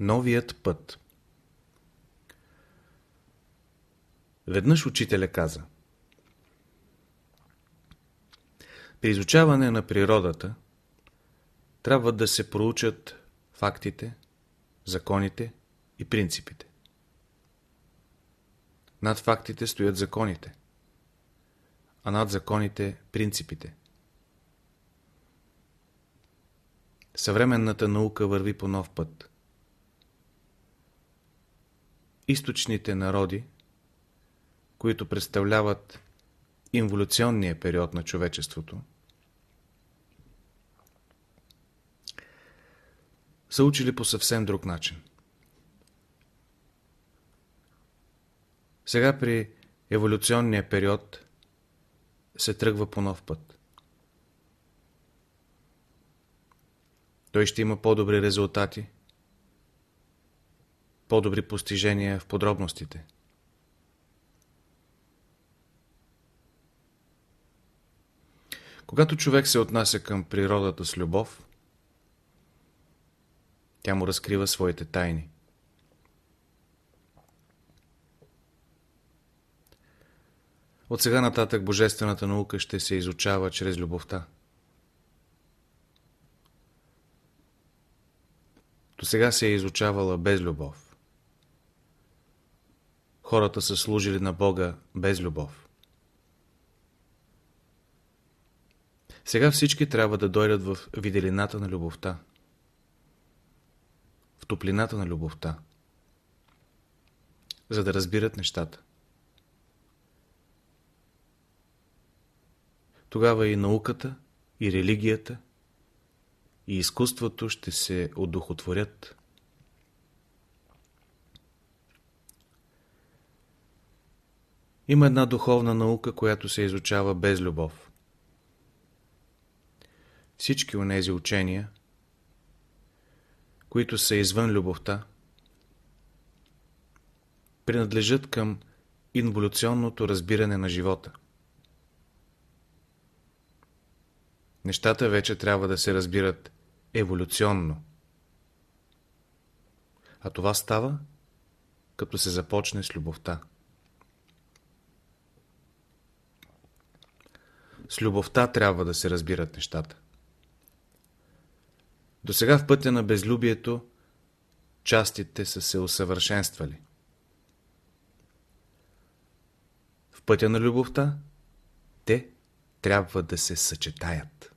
Новият път Веднъж учителя каза При изучаване на природата трябва да се проучат фактите, законите и принципите. Над фактите стоят законите, а над законите – принципите. Съвременната наука върви по нов път. Източните народи, които представляват инволюционния период на човечеството, са учили по съвсем друг начин. Сега при еволюционния период се тръгва по нов път. Той ще има по-добри резултати, по-добри постижения в подробностите. Когато човек се отнася към природата с любов, тя му разкрива своите тайни. От сега нататък божествената наука ще се изучава чрез любовта. До сега се е изучавала без любов. Хората са служили на Бога без любов. Сега всички трябва да дойдат в виделината на любовта. В топлината на любовта. За да разбират нещата. Тогава и науката, и религията, и изкуството ще се одухотворят. Има една духовна наука, която се изучава без любов. Всички онези учения, които са извън любовта, принадлежат към инволюционното разбиране на живота. Нещата вече трябва да се разбират еволюционно. А това става, като се започне с любовта. С любовта трябва да се разбират нещата. До сега в пътя на безлюбието частите са се усъвършенствали. В пътя на любовта те трябва да се съчетаят.